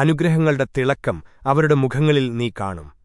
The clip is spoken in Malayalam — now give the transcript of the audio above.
അനുഗ്രഹങ്ങളുടെ തിളക്കം അവരുടെ മുഖങ്ങളിൽ നീ കാണും.